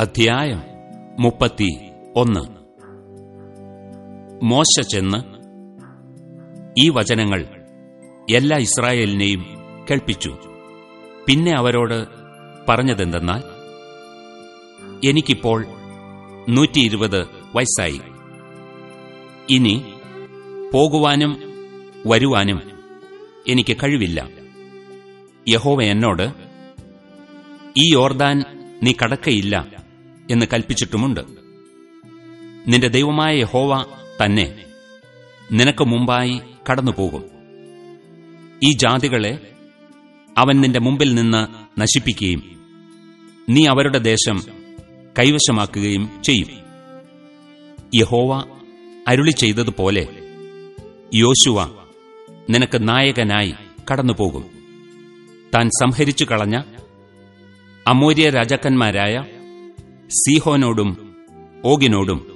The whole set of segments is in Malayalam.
അധ്യായം മുപ്പത്തി ഒന്ന്. മോശ ചെന്ന് ഈ വചനങ്ങൾ എല്ലാ ഇസ്രായേലിനെയും കേൾപ്പിച്ചു. പിന്നെ അവരോട് പറഞ്ഞതെന്തെന്നാൽ എനിക്കിപ്പോൾ നൂറ്റി ഇരുപത് വയസ്സായി. ഇനി പോകുവാനും വരുവാനും എനിക്ക് കഴിവില്ല. യഹോവ എന്നോട് ഈ യോർദാൻ നീ കടക്കയില്ല. എന്ന് കൽപ്പിച്ചിട്ടുമുണ്ട്. നിന്റെ ദൈവമായ യഹോവ തന്നെ നിനക്ക് മുമ്പായി കടന്നുപോകും. ഈ ജാതികളെ അവൻ നിന്റെ മുമ്പിൽ നിന്ന് നശിപ്പിക്കുകയും നീ അവരുടെ ദേശം കൈവശമാക്കുകയും ചെയ്യും. യഹോവ അരുളി ചെയ്തതുപോലെ യോശുവ നിനക്ക് നായകനായി കടന്നുപോകും. താൻ സംഹരിച്ചു കളഞ്ഞ അമൂര്യ രാജാക്കന്മാരായ സീഹോനോടും ഓഗിനോടും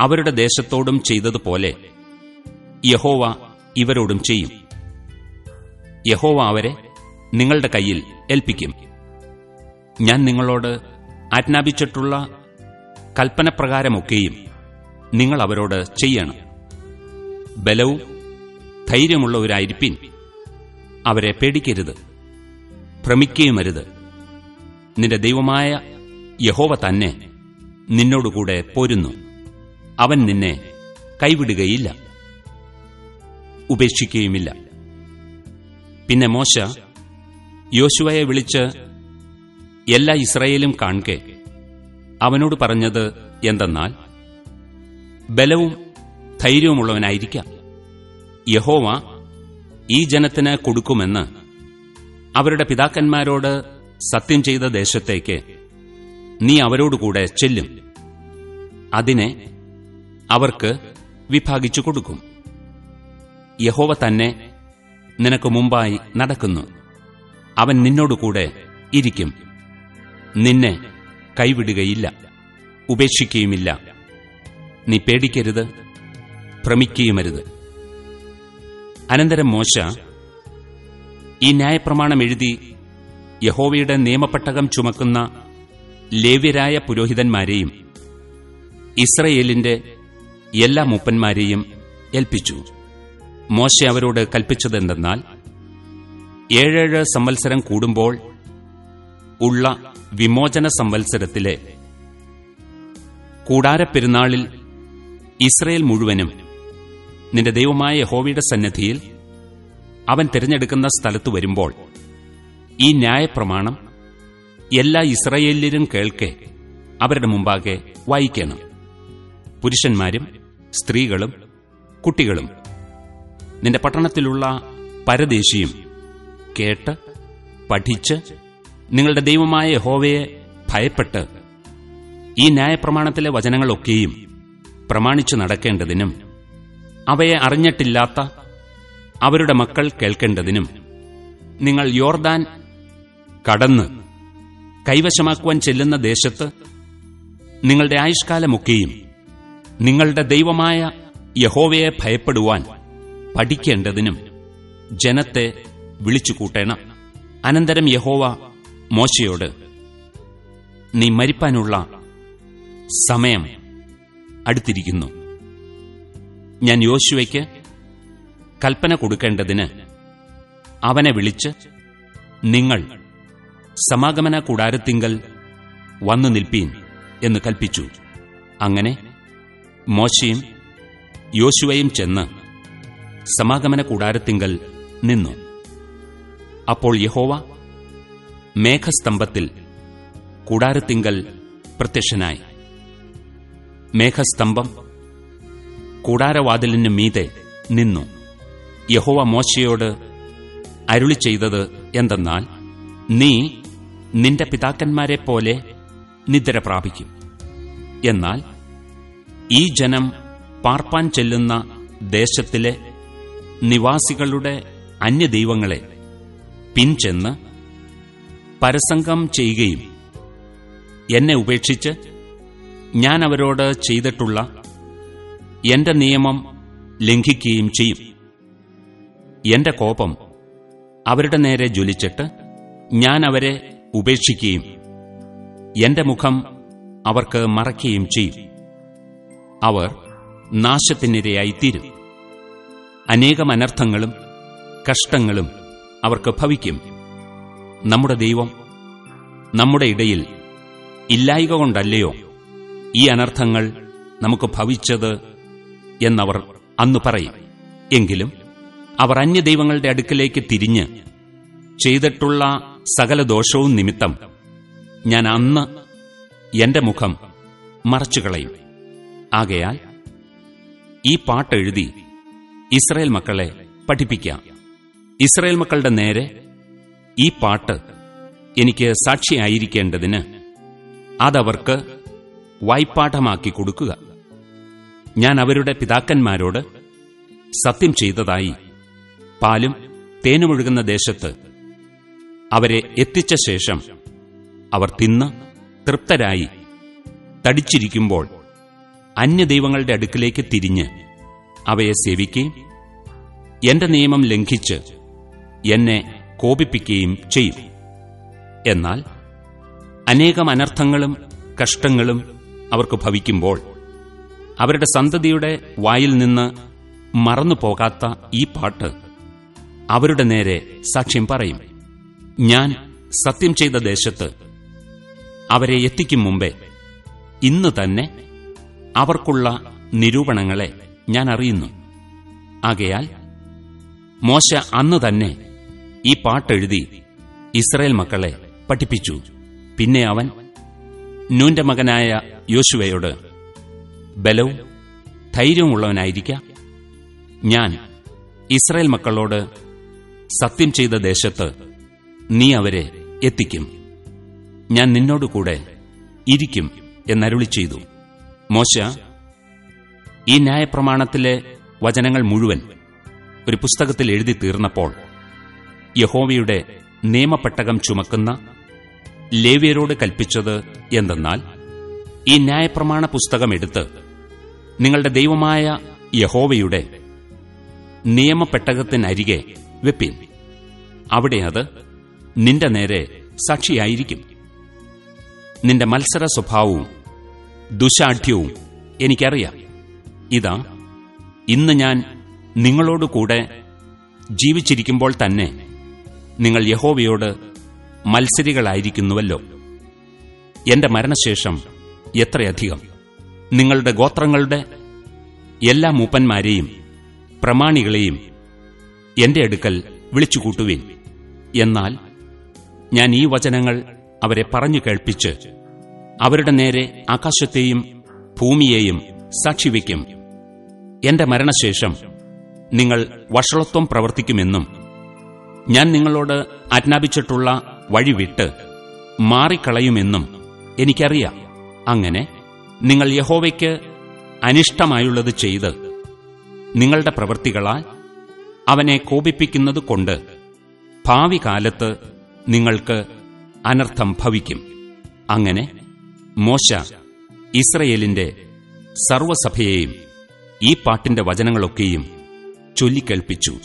അവരുടെ ദേശത്തോടും ചെയ്തതുപോലെ യഹോവ ഇവരോടും ചെയ്യും. യഹോവ അവരെ നിങ്ങളുടെ കയ്യിൽ ഏൽപ്പിക്കും. ഞാൻ നിങ്ങളോട് ആജ്ഞാപിച്ചിട്ടുള്ള കൽപ്പനപ്രകാരമൊക്കെയും നിങ്ങൾ അവരോട് ചെയ്യണം. ബലവും ധൈര്യമുള്ളവരായിരിപ്പിൻ. അവരെ പേടിക്കരുത്. ഭ്രമിക്കുകയുമരുത്. നിന്റെ ദൈവമായ യഹോവ തന്നെ നിന്നോടുകൂടെ പോരുന്നു. അവൻ നിന്നെ കൈവിടുകയില്ല ഉപേക്ഷിക്കുകയുമില്ല. പിന്നെ മോശ യോശുവയെ വിളിച്ച് എല്ലാ ഇസ്രയേലും കാൺകെ അവനോട് പറഞ്ഞത് എന്തെന്നാൽ ബലവും ധൈര്യവുമുള്ളവനായിരിക്കാം. യഹോവ ഈ ജനത്തിന് കൊടുക്കുമെന്ന് അവരുടെ പിതാക്കന്മാരോട് സത്യം ചെയ്ത ദേശത്തേക്ക് നീ അവരോടുകൂടെ ചെല്ലും. അതിനെ അവർക്ക് വിഭാഗിച്ചു കൊടുക്കും. യഹോവ തന്നെ നിനക്ക് മുമ്പായി നടക്കുന്നു. അവൻ നിന്നോടുകൂടെ ഇരിക്കും. നിന്നെ കൈവിടുകയില്ല. ഉപേക്ഷിക്കുകയുമില്ല നീ പേടിക്കരുത്. ഭ്രമിക്കുകയുമരുത്. അനന്തരം മോശ ഈ ന്യായപ്രമാണം എഴുതി യഹോവയുടെ നിയമപ്പെട്ടകം ചുമക്കുന്ന ലേവ്യരായ പുരോഹിതന്മാരെയും ഇസ്രയേലിന്റെ എല്ലാ മൂപ്പന്മാരെയും ഏൽപ്പിച്ചു. മോശ അവരോട് കൽപ്പിച്ചതെന്തെന്നാൽ ഏഴേഴ് സംവത്സരം കൂടുമ്പോൾ ഉള്ള വിമോചന സംവത്സരത്തിലെ കൂടാരപ്പെരുന്നാളിൽ ഇസ്രയേൽ മുഴുവനും നിന്റെ ദൈവമായ യഹോവയുടെ സന്നദ്ധിയിൽ അവൻ തിരഞ്ഞെടുക്കുന്ന സ്ഥലത്ത് വരുമ്പോൾ ഈ ന്യായപ്രമാണം എല്ലാ ഇസ്രയേല്യരും കേൾക്കെ അവരുടെ മുമ്പാകെ വായിക്കണം. പുരുഷന്മാരും സ്ത്രീകളും കുട്ടികളും നിന്റെ പട്ടണത്തിലുള്ള പരദേശിയും കേട്ട് പഠിച്ച് നിങ്ങളുടെ ദൈവമായ ഹോവയെ ഭയപ്പെട്ട് ഈ ന്യായപ്രമാണത്തിലെ വചനങ്ങളൊക്കെയും പ്രമാണിച്ചു നടക്കേണ്ടതിനും അവയെ അറിഞ്ഞിട്ടില്ലാത്ത അവരുടെ മക്കൾ കേൾക്കേണ്ടതിനും നിങ്ങൾ യോർദാൻ കടന്ന് കൈവശമാക്കുവാൻ ചെല്ലുന്ന ദേശത്ത് നിങ്ങളുടെ ആയുഷ്കാലമൊക്കെയും നിങ്ങളുടെ ദൈവമായ യഹോവയെ ഭയപ്പെടുവാൻ പഠിക്കേണ്ടതിനും ജനത്തെ വിളിച്ചുകൂട്ടേണം അനന്തരം യഹോവ മോശയോട് നീ മരിപ്പാനുള്ള സമയം അടുത്തിരിക്കുന്നു. ഞാൻ യോശുവയ്ക്ക് കൽപ്പന കൊടുക്കേണ്ടതിന് അവനെ വിളിച്ച് നിങ്ങൾ സമാഗമന കൂടാരത്തിങ്കൽ വന്നു നിൽപ്പീൻ എന്ന് കൽപ്പിച്ചു. അങ്ങനെ മോശയും യോശുവയും ചെന്ന് സമാഗമന കൂടാരത്തിങ്കൽ നിന്നു. അപ്പോൾ യഹോവ മേഘസ്തംഭത്തിൽ കൂടാരത്തിങ്കൽ പ്രത്യക്ഷനായി. മേഘസ്തംഭം കൂടാരവാതിലിന് മീതെ നിന്നു. യഹോവ മോശയോട് അരുളി ചെയ്തത് എന്തെന്നാൽ നീ നിന്റെ പിതാക്കന്മാരെ പോലെ നിദ്ര പ്രാപിക്കും. എന്നാൽ ഈ ജനം പാർപ്പാൻ ചെല്ലുന്ന ദേശത്തിലെ നിവാസികളുടെ അന്യദൈവങ്ങളെ പിൻചെന്ന് പരസംഗം ചെയ്യുകയും എന്നെ ഉപേക്ഷിച്ച് ഞാൻ അവരോട് ചെയ്തിട്ടുള്ള എന്റെ നിയമം ലംഘിക്കുകയും ചെയ്യും. എന്റെ കോപം അവരുടെ നേരെ ജ്വലിച്ചിട്ട് ഞാൻ അവരെ ഉപേക്ഷിക്കുകയും എന്റെ മുഖം അവർക്ക് മറയ്ക്കുകയും ചെയ്യും. അവർ നാശത്തിനിരയായിത്തീരും. അനേകം അനർത്ഥങ്ങളും കഷ്ടങ്ങളും അവർക്ക് ഭവിക്കും. നമ്മുടെ ദൈവം നമ്മുടെ ഇടയിൽ ഇല്ലായിക കൊണ്ടല്ലയോ ഈ അനർത്ഥങ്ങൾ നമുക്ക് ഭവിച്ചത് എന്നവർ അന്നു പറയും. എങ്കിലും അവർ അന്യദൈവങ്ങളുടെ അടുക്കലേക്ക് തിരിഞ്ഞ് ചെയ്തിട്ടുള്ള സകല ദോഷവും നിമിത്തം ഞാൻ അന്ന് എന്റെ മുഖം മറച്ചുകളയും. ആകയാൽ ഈ പാട്ടെഴുതി ഇസ്രയേൽ മക്കളെ പഠിപ്പിക്കാം. ഇസ്രയേൽ മക്കളുടെ നേരെ ഈ പാട്ട് എനിക്ക് സാക്ഷിയായിരിക്കേണ്ടതിന് അതവർക്ക് വായ്പാഠമാക്കി കൊടുക്കുക. ഞാൻ അവരുടെ പിതാക്കന്മാരോട് സത്യം ചെയ്തതായി പാലും തേനുമൊഴുകുന്ന ദേശത്ത് അവരെ എത്തിച്ച ശേഷം അവർ തിന്ന് തൃപ്തരായി തടിച്ചിരിക്കുമ്പോൾ അന്യദൈവങ്ങളുടെ അടുക്കിലേക്ക് തിരിഞ്ഞ് അവയെ സേവിക്കുകയും എന്റെ നിയമം ലംഘിച്ച് എന്നെ കോപിപ്പിക്കുകയും ചെയ്യും. എന്നാൽ അനേകം അനർത്ഥങ്ങളും കഷ്ടങ്ങളും അവർക്ക് ഭവിക്കുമ്പോൾ അവരുടെ സന്തതിയുടെ വായിൽ നിന്ന് മറന്നു പോകാത്ത ഈ പാട്ട് അവരുടെ നേരെ സാക്ഷ്യം പറയും. ഞാൻ സത്യം ചെയ്ത ദേശത്ത് അവരെ എത്തിക്കും മുമ്പേ ഇന്ന് തന്നെ അവർക്കുള്ള നിരൂപണങ്ങളെ ഞാൻ അറിയുന്നു. ആകയാൽ മോശ അന്ന് തന്നെ ഈ പാട്ടെഴുതി ഇസ്രയേൽ മക്കളെ പഠിപ്പിച്ചു. പിന്നെ അവൻ നൂന്റെ മകനായ യോശുവയോട് ബലവും ധൈര്യവുമുള്ളവനായിരിക്കാം. ഞാൻ ഇസ്രയേൽ മക്കളോട് സത്യം ചെയ്ത ദേശത്ത് നീ അവരെ എത്തിക്കും. ഞാൻ നിന്നോടുകൂടെ ഇരിക്കും എന്നരുളി ചെയ്തു. മോശ ഈ ന്യായപ്രമാണത്തിലെ വചനങ്ങൾ മുഴുവൻ ഒരു പുസ്തകത്തിൽ എഴുതി തീർന്നപ്പോൾ യഹോവയുടെ നിയമപ്പെട്ടകം ചുമക്കുന്ന ലേവ്യരോട് കൽപ്പിച്ചത് എന്തെന്നാൽ ഈ ന്യായപ്രമാണ പുസ്തകം എടുത്ത് നിങ്ങളുടെ ദൈവമായ യഹോവയുടെ നിയമപ്പെട്ടകത്തിനരികെ വെപ്പിൻ. അവിടെ അത് നിന്റെ നേരെ സാക്ഷിയായിരിക്കും. നിന്റെ മത്സര സ്വഭാവവും ദുശാഠ്യവും എനിക്കറിയാം. ഇതാ ഇന്ന് ഞാൻ നിങ്ങളോടുകൂടെ ജീവിച്ചിരിക്കുമ്പോൾ തന്നെ നിങ്ങൾ യഹോവയോട് മത്സരികളായിരിക്കുന്നുവല്ലോ. എന്റെ മരണശേഷം എത്രയധികം? നിങ്ങളുടെ ഗോത്രങ്ങളുടെ എല്ലാ മൂപ്പന്മാരെയും പ്രമാണികളെയും എന്റെ അടുക്കൽ വിളിച്ചുകൂട്ടുവിൻ. എന്നാൽ ഞാൻ ഈ വചനങ്ങൾ അവരെ പറഞ്ഞു കേൾപ്പിച്ച് അവരുടെ നേരെ ആകാശത്തെയും ഭൂമിയെയും സാക്ഷിവയ്ക്കും. എന്റെ മരണശേഷം നിങ്ങൾ വഷളത്വം പ്രവർത്തിക്കുമെന്നും ഞാൻ നിങ്ങളോട് ആജ്ഞാപിച്ചിട്ടുള്ള വഴി വിട്ട് മാറിക്കളയുമെന്നും എനിക്കറിയാം. അങ്ങനെ നിങ്ങൾ യഹോവയ്ക്ക് അനിഷ്ടമായുള്ളത് ചെയ്ത് നിങ്ങളുടെ പ്രവൃത്തികളാൽ അവനെ കോപിപ്പിക്കുന്നത് കൊണ്ട് ഭാവി കാലത്ത് നിങ്ങൾക്ക് അനർത്ഥം ഭവിക്കും. അങ്ങനെ മോശ ഇസ്രയേലിന്റെ സർവസഭയെയും ഈ പാട്ടിന്റെ വചനങ്ങളൊക്കെയും ചൊല്ലിക്കേൾപ്പിച്ചു